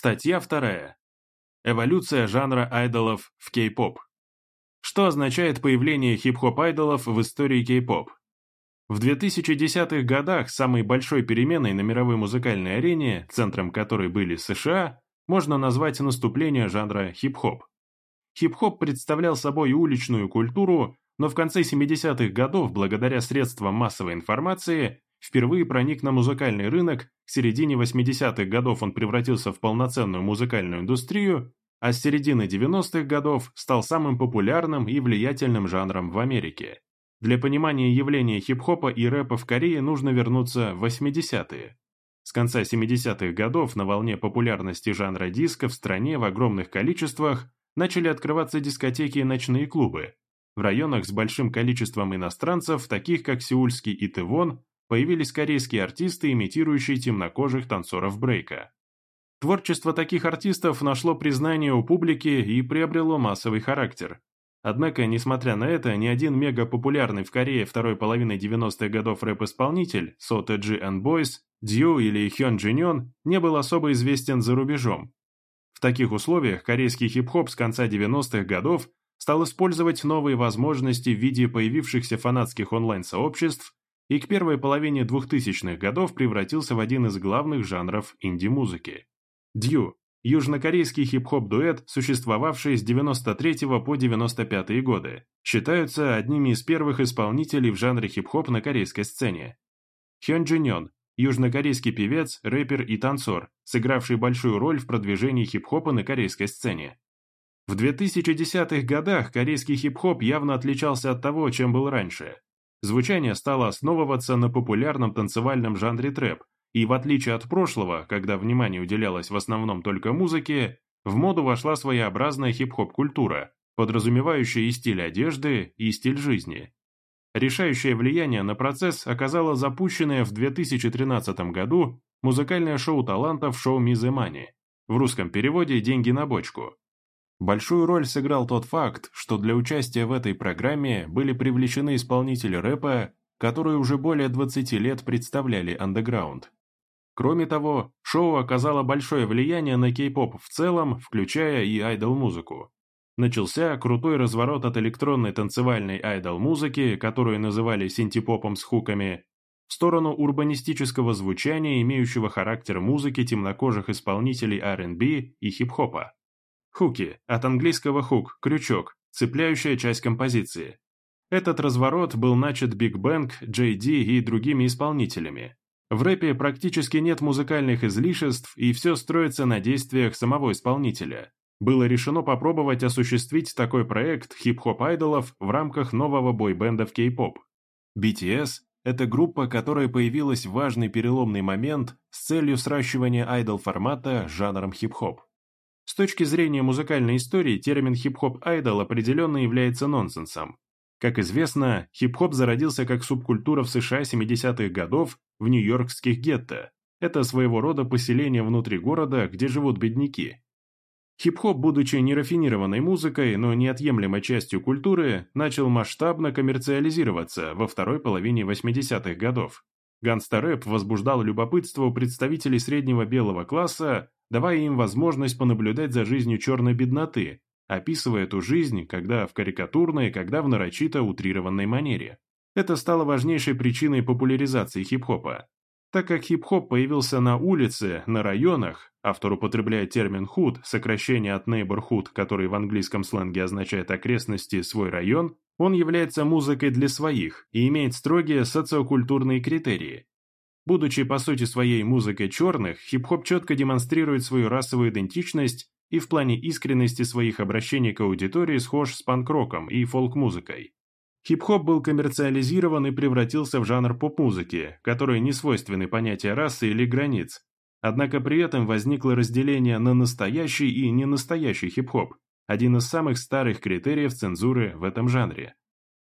Статья вторая. Эволюция жанра айдолов в кей-поп. Что означает появление хип-хоп-айдолов в истории кей-поп? В 2010-х годах самой большой переменой на мировой музыкальной арене, центром которой были США, можно назвать наступление жанра хип-хоп. Хип-хоп представлял собой уличную культуру, но в конце 70-х годов, благодаря средствам массовой информации, Впервые проник на музыкальный рынок, к середине 80-х годов он превратился в полноценную музыкальную индустрию, а с середины 90-х годов стал самым популярным и влиятельным жанром в Америке. Для понимания явления хип-хопа и рэпа в Корее нужно вернуться в 80-е. С конца 70-х годов на волне популярности жанра диска в стране в огромных количествах начали открываться дискотеки и ночные клубы. В районах с большим количеством иностранцев, таких как Сеульский и Тывон, Появились корейские артисты, имитирующие темнокожих танцоров брейка. Творчество таких артистов нашло признание у публики и приобрело массовый характер. Однако, несмотря на это, ни один мегапопулярный в Корее второй половины 90-х годов рэп-исполнитель, Сота Джи and Boys, Дью или Хён Джиньон, не был особо известен за рубежом. В таких условиях корейский хип-хоп с конца 90-х годов стал использовать новые возможности в виде появившихся фанатских онлайн-сообществ, и к первой половине 2000-х годов превратился в один из главных жанров инди-музыки. Дью – южнокорейский хип-хоп-дуэт, существовавший с 93 по 95 годы, считаются одними из первых исполнителей в жанре хип-хоп на корейской сцене. Хён Джиньон – южнокорейский певец, рэпер и танцор, сыгравший большую роль в продвижении хип-хопа на корейской сцене. В 2010-х годах корейский хип-хоп явно отличался от того, чем был раньше – звучание стало основываться на популярном танцевальном жанре трэп, и в отличие от прошлого, когда внимание уделялось в основном только музыке, в моду вошла своеобразная хип-хоп-культура, подразумевающая и стиль одежды, и стиль жизни. Решающее влияние на процесс оказало запущенное в 2013 году музыкальное шоу талантов «Шоу Мизы Мани», в русском переводе «Деньги на бочку», Большую роль сыграл тот факт, что для участия в этой программе были привлечены исполнители рэпа, которые уже более 20 лет представляли андеграунд. Кроме того, шоу оказало большое влияние на кей-поп в целом, включая и айдол-музыку. Начался крутой разворот от электронной танцевальной айдол-музыки, которую называли синтепопом с хуками, в сторону урбанистического звучания, имеющего характер музыки темнокожих исполнителей R&B и хип-хопа. Хуки, от английского «хук» – крючок, цепляющая часть композиции. Этот разворот был начат Big Bang, GD и другими исполнителями. В рэпе практически нет музыкальных излишеств, и все строится на действиях самого исполнителя. Было решено попробовать осуществить такой проект хип-хоп-айдолов в рамках нового бойбенда в кей-поп. BTS – это группа, которая появилась в важный переломный момент с целью сращивания айдол-формата с жанром хип-хоп. С точки зрения музыкальной истории термин хип-хоп-айдол определенно является нонсенсом. Как известно, хип-хоп зародился как субкультура в США 70-х годов в нью-йоркских гетто. Это своего рода поселение внутри города, где живут бедняки. Хип-хоп, будучи нерафинированной музыкой, но неотъемлемой частью культуры, начал масштабно коммерциализироваться во второй половине 80-х годов. Ганста рэп возбуждал любопытство у представителей среднего белого класса, давая им возможность понаблюдать за жизнью черной бедноты, описывая эту жизнь, когда в карикатурной, когда в нарочито утрированной манере. Это стало важнейшей причиной популяризации хип-хопа. Так как хип-хоп появился на улице, на районах, автор употребляет термин «худ», сокращение от «neighborhood», который в английском сленге означает окрестности, свой район, он является музыкой для своих и имеет строгие социокультурные критерии будучи по сути своей музыкой черных, хип-хоп четко демонстрирует свою расовую идентичность и в плане искренности своих обращений к аудитории схож с панк-роком и фолк-музыкой. Хип-хоп был коммерциализирован и превратился в жанр поп-музыки, который не свойственны понятия расы или границ. Однако при этом возникло разделение на настоящий и ненастоящий хип-хоп, один из самых старых критериев цензуры в этом жанре.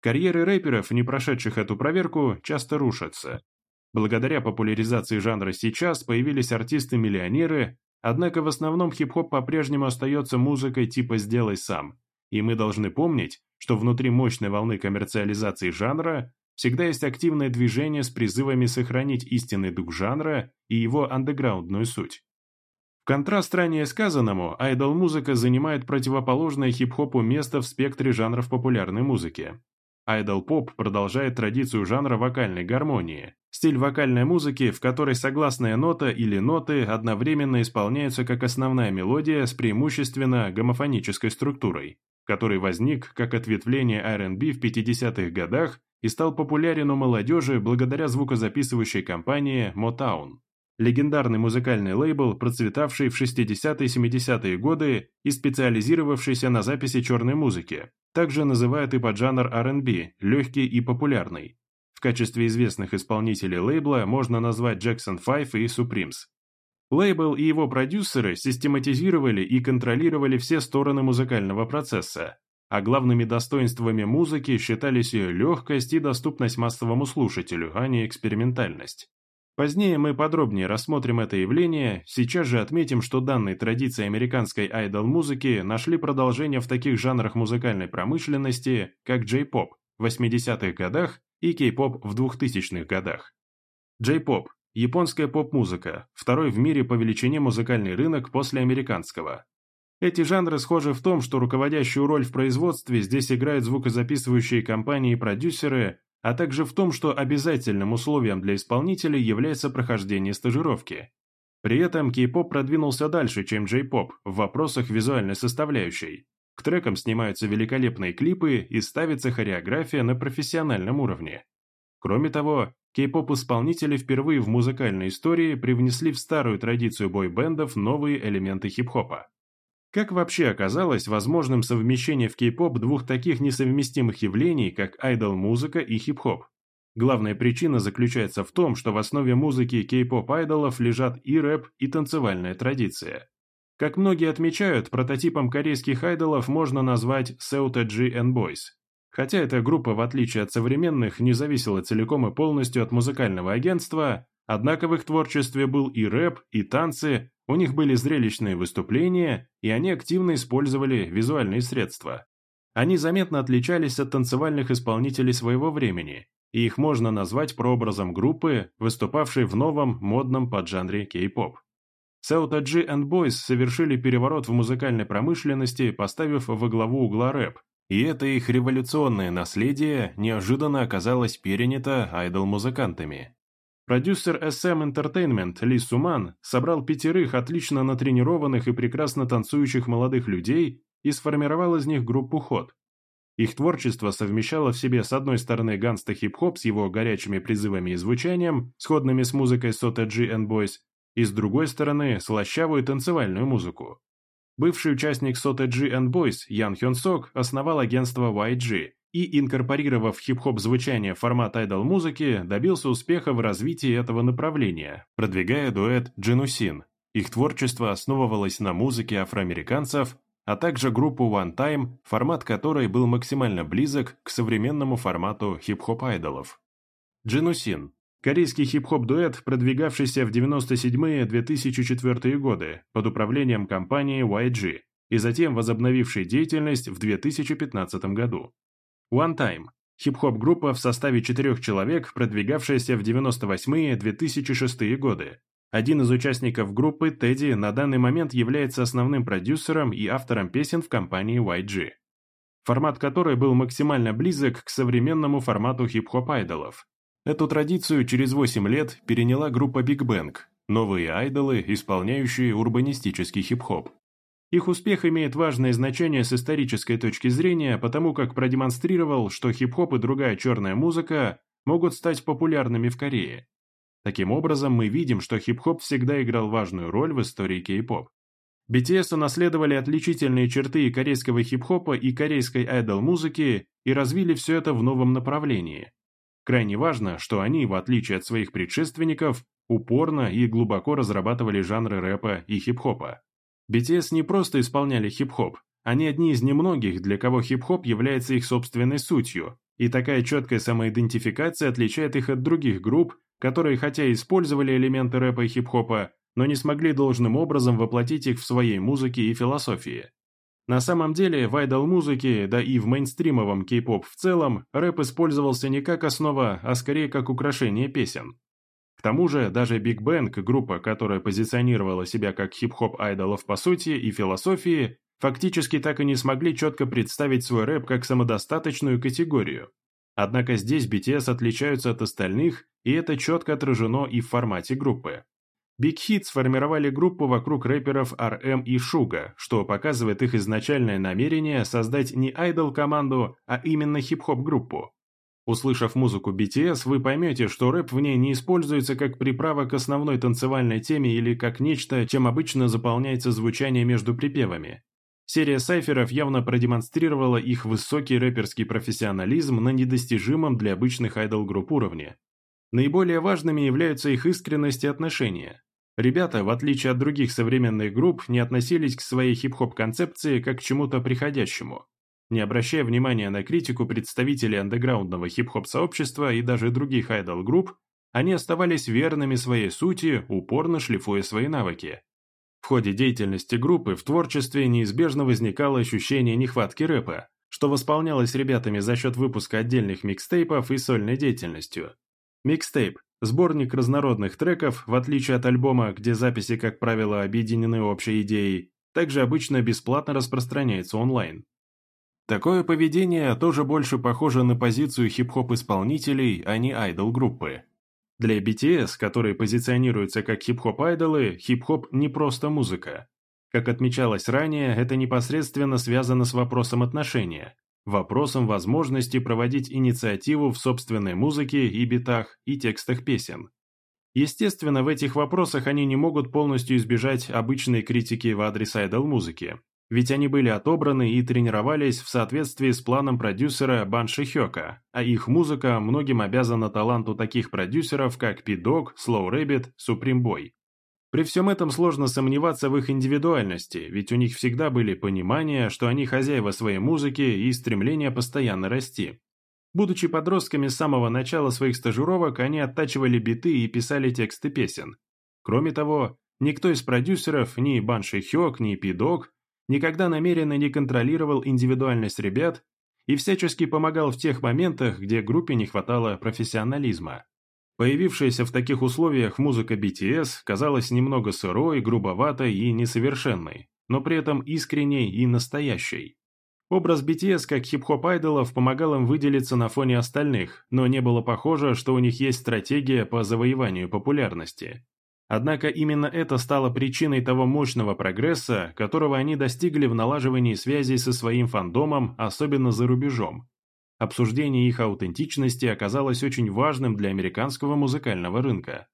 Карьеры рэперов, не прошедших эту проверку, часто рушатся, Благодаря популяризации жанра сейчас появились артисты-миллионеры, однако в основном хип-хоп по-прежнему остается музыкой типа «сделай сам», и мы должны помнить, что внутри мощной волны коммерциализации жанра всегда есть активное движение с призывами сохранить истинный дух жанра и его андеграундную суть. В контраст ранее сказанному, айдол-музыка занимает противоположное хип-хопу место в спектре жанров популярной музыки. Айдл поп продолжает традицию жанра вокальной гармонии. Стиль вокальной музыки, в которой согласная нота или ноты одновременно исполняются как основная мелодия с преимущественно гомофонической структурой, который возник как ответвление R&B в 50-х годах и стал популярен у молодежи благодаря звукозаписывающей компании Motown легендарный музыкальный лейбл, процветавший в 60-70-е годы и специализировавшийся на записи черной музыки. Также называют и поджанр R&B, легкий и популярный. В качестве известных исполнителей лейбла можно назвать Jackson 5 и Supremes. Лейбл и его продюсеры систематизировали и контролировали все стороны музыкального процесса, а главными достоинствами музыки считались ее легкость и доступность массовому слушателю, а не экспериментальность. Позднее мы подробнее рассмотрим это явление, сейчас же отметим, что данные традиции американской айдол-музыки нашли продолжение в таких жанрах музыкальной промышленности, как джей-поп в 80-х годах и кей-поп в 2000-х годах. Джей-поп – японская поп-музыка, второй в мире по величине музыкальный рынок после американского. Эти жанры схожи в том, что руководящую роль в производстве здесь играют звукозаписывающие компании и продюсеры, а также в том, что обязательным условием для исполнителей является прохождение стажировки. При этом кей-поп продвинулся дальше, чем джей-поп в вопросах визуальной составляющей. К трекам снимаются великолепные клипы и ставится хореография на профессиональном уровне. Кроме того, кей-поп-исполнители впервые в музыкальной истории привнесли в старую традицию бой-бендов новые элементы хип-хопа. Как вообще оказалось возможным совмещение в кей-поп двух таких несовместимых явлений, как айдол-музыка и хип-хоп? Главная причина заключается в том, что в основе музыки кей-поп-айдолов лежат и рэп, и танцевальная традиция. Как многие отмечают, прототипом корейских айдолов можно назвать Seuta G and Boys. Хотя эта группа, в отличие от современных, не зависела целиком и полностью от музыкального агентства, однако в их творчестве был и рэп, и танцы, у них были зрелищные выступления, и они активно использовали визуальные средства. Они заметно отличались от танцевальных исполнителей своего времени, и их можно назвать прообразом группы, выступавшей в новом модном поджанре кей-поп. Саута G and Boys совершили переворот в музыкальной промышленности, поставив во главу угла рэп, и это их революционное наследие неожиданно оказалось перенято айдол-музыкантами. Продюсер SM Entertainment Ли Суман собрал пятерых отлично натренированных и прекрасно танцующих молодых людей и сформировал из них группу «Ход». Их творчество совмещало в себе с одной стороны ганста хип-хоп с его горячими призывами и звучанием, сходными с музыкой Сота G and Boys, и с другой стороны слащавую танцевальную музыку. Бывший участник Сота G and Boys Ян Хён Сок основал агентство YG, и инкорпорировав хип-хоп звучание формата идол-музыки, добился успеха в развитии этого направления, продвигая дуэт «Дженусин». Их творчество основывалось на музыке афроамериканцев, а также группу One Time, формат которой был максимально близок к современному формату хип-хоп-айдолов. «Дженусин» Корейский хип-хоп-дуэт, продвигавшийся в 97-2004 годы под управлением компании YG и затем возобновивший деятельность в 2015 году. One Time хип-хоп группа в составе четырех человек, продвигавшаяся в 98-2006 годы. Один из участников группы, Тедди, на данный момент является основным продюсером и автором песен в компании YG, формат которой был максимально близок к современному формату хип-хоп-айдолов. Эту традицию через 8 лет переняла группа Big Bang, новые айдолы, исполняющие урбанистический хип-хоп. Их успех имеет важное значение с исторической точки зрения, потому как продемонстрировал, что хип-хоп и другая черная музыка могут стать популярными в Корее. Таким образом, мы видим, что хип-хоп всегда играл важную роль в истории кей-поп. BTS унаследовали отличительные черты корейского хип-хопа и корейской айдол-музыки и развили все это в новом направлении. Крайне важно, что они, в отличие от своих предшественников, упорно и глубоко разрабатывали жанры рэпа и хип-хопа. BTS не просто исполняли хип-хоп, они одни из немногих, для кого хип-хоп является их собственной сутью, и такая четкая самоидентификация отличает их от других групп, которые хотя и использовали элементы рэпа и хип-хопа, но не смогли должным образом воплотить их в своей музыке и философии. На самом деле, в айдол-музыке, да и в мейнстримовом кей-поп в целом, рэп использовался не как основа, а скорее как украшение песен. К тому же, даже Big Bang, группа, которая позиционировала себя как хип-хоп айдолов по сути и философии, фактически так и не смогли четко представить свой рэп как самодостаточную категорию. Однако здесь BTS отличаются от остальных, и это четко отражено и в формате группы. Big Hit сформировали группу вокруг рэперов RM и Suga, что показывает их изначальное намерение создать не айдол-команду, а именно хип-хоп-группу. Услышав музыку BTS, вы поймете, что рэп в ней не используется как приправа к основной танцевальной теме или как нечто, чем обычно заполняется звучание между припевами. Серия сайферов явно продемонстрировала их высокий рэперский профессионализм на недостижимом для обычных айдол-групп уровне. Наиболее важными являются их искренность и отношения. Ребята, в отличие от других современных групп, не относились к своей хип-хоп концепции как к чему-то приходящему – не обращая внимания на критику представителей андеграундного хип-хоп сообщества и даже других айдол-групп, они оставались верными своей сути, упорно шлифуя свои навыки. В ходе деятельности группы в творчестве неизбежно возникало ощущение нехватки рэпа, что восполнялось ребятами за счет выпуска отдельных микстейпов и сольной деятельностью. Микстейп – сборник разнородных треков, в отличие от альбома, где записи, как правило, объединены общей идеей, также обычно бесплатно распространяется онлайн. Такое поведение тоже больше похоже на позицию хип-хоп-исполнителей, а не айдол-группы. Для BTS, которые позиционируются как хип-хоп-айдолы, хип-хоп не просто музыка. Как отмечалось ранее, это непосредственно связано с вопросом отношения, вопросом возможности проводить инициативу в собственной музыке и битах, и текстах песен. Естественно, в этих вопросах они не могут полностью избежать обычной критики в адрес айдол-музыки, ведь они были отобраны и тренировались в соответствии с планом продюсера Банши Хёка, а их музыка многим обязана таланту таких продюсеров, как P-Dog, Slow Rabbit, Supreme Boy. При всем этом сложно сомневаться в их индивидуальности, ведь у них всегда были понимания, что они хозяева своей музыки и стремление постоянно расти. Будучи подростками с самого начала своих стажировок, они оттачивали биты и писали тексты песен. Кроме того, никто из продюсеров, ни Банши Хёк, ни Пидок, никогда намеренно не контролировал индивидуальность ребят и всячески помогал в тех моментах, где группе не хватало профессионализма. Появившаяся в таких условиях музыка BTS казалась немного сырой, грубоватой и несовершенной, но при этом искренней и настоящей. Образ BTS как хип-хоп-айдолов помогал им выделиться на фоне остальных, но не было похоже, что у них есть стратегия по завоеванию популярности. Однако именно это стало причиной того мощного прогресса, которого они достигли в налаживании связей со своим фандомом, особенно за рубежом. Обсуждение их аутентичности оказалось очень важным для американского музыкального рынка.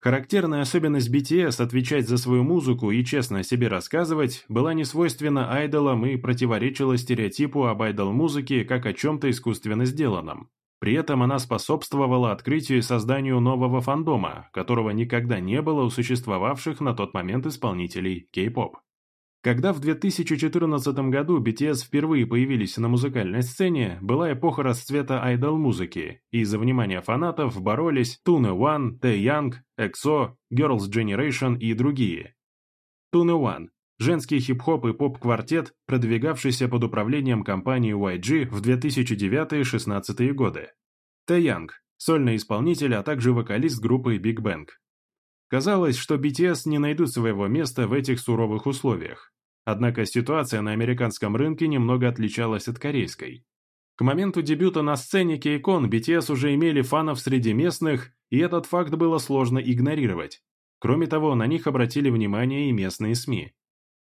Характерная особенность BTS отвечать за свою музыку и честно о себе рассказывать была не свойственна айдолам и противоречила стереотипу об айдол-музыке как о чем-то искусственно сделанном. При этом она способствовала открытию и созданию нового фандома, которого никогда не было у существовавших на тот момент исполнителей кей-поп. Когда в 2014 году BTS впервые появились на музыкальной сцене, была эпоха расцвета айдол-музыки, и за внимание фанатов боролись Tune One, Tae Young, EXO, Girls' Generation и другие. Tune One женский хип-хоп и поп-квартет, продвигавшийся под управлением компании YG в 2009-16 годы. Тэ Янг, сольный исполнитель, а также вокалист группы Big Bang. Казалось, что BTS не найдут своего места в этих суровых условиях. Однако ситуация на американском рынке немного отличалась от корейской. К моменту дебюта на сцене Кейкон BTS уже имели фанов среди местных, и этот факт было сложно игнорировать. Кроме того, на них обратили внимание и местные СМИ.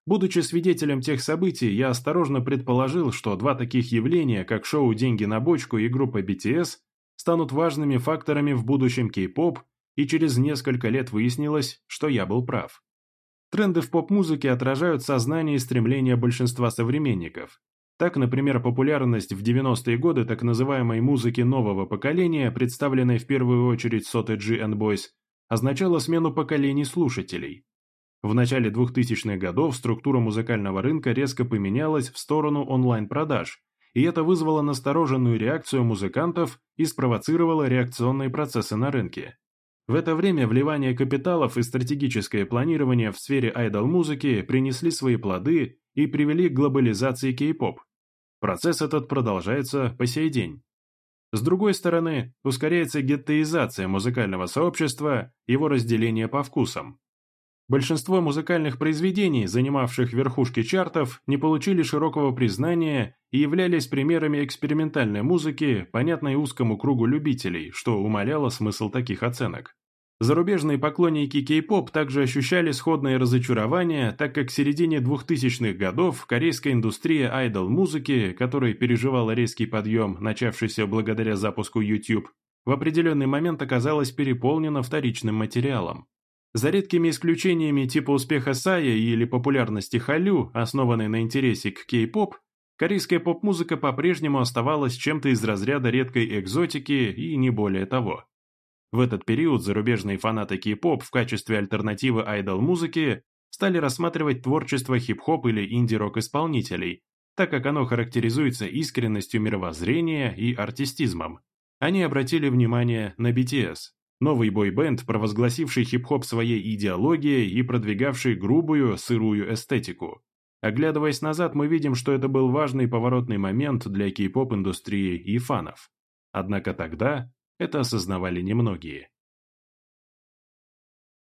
Будучи свидетелем тех событий, я осторожно предположил, что два таких явления, как шоу «Деньги на бочку» и группа BTS, станут важными факторами в будущем кей-поп, и через несколько лет выяснилось, что я был прав. Тренды в поп-музыке отражают сознание и стремление большинства современников. Так, например, популярность в 90-е годы так называемой музыки нового поколения, представленной в первую очередь Соты G означала смену поколений слушателей. В начале 2000-х годов структура музыкального рынка резко поменялась в сторону онлайн-продаж, и это вызвало настороженную реакцию музыкантов и спровоцировало реакционные процессы на рынке. В это время вливание капиталов и стратегическое планирование в сфере айдол-музыки принесли свои плоды и привели к глобализации кей-поп. Процесс этот продолжается по сей день. С другой стороны, ускоряется геттоизация музыкального сообщества, его разделение по вкусам. Большинство музыкальных произведений, занимавших верхушки чартов, не получили широкого признания и являлись примерами экспериментальной музыки, понятной узкому кругу любителей, что умаляло смысл таких оценок. Зарубежные поклонники кей-поп также ощущали сходное разочарование, так как к середине 2000-х годов корейская индустрия айдол-музыки, которая переживала резкий подъем, начавшийся благодаря запуску YouTube, в определенный момент оказалась переполнена вторичным материалом. За редкими исключениями типа успеха Сая или популярности Халю, основанной на интересе к кей-поп, корейская поп-музыка по-прежнему оставалась чем-то из разряда редкой экзотики и не более того. В этот период зарубежные фанаты кей-поп в качестве альтернативы айдол-музыке стали рассматривать творчество хип-хоп или инди-рок исполнителей, так как оно характеризуется искренностью мировоззрения и артистизмом. Они обратили внимание на BTS, новый бойбенд, провозгласивший хип-хоп своей идеологией и продвигавший грубую, сырую эстетику. Оглядываясь назад, мы видим, что это был важный поворотный момент для кей-поп индустрии и фанов. Однако тогда это осознавали немногие.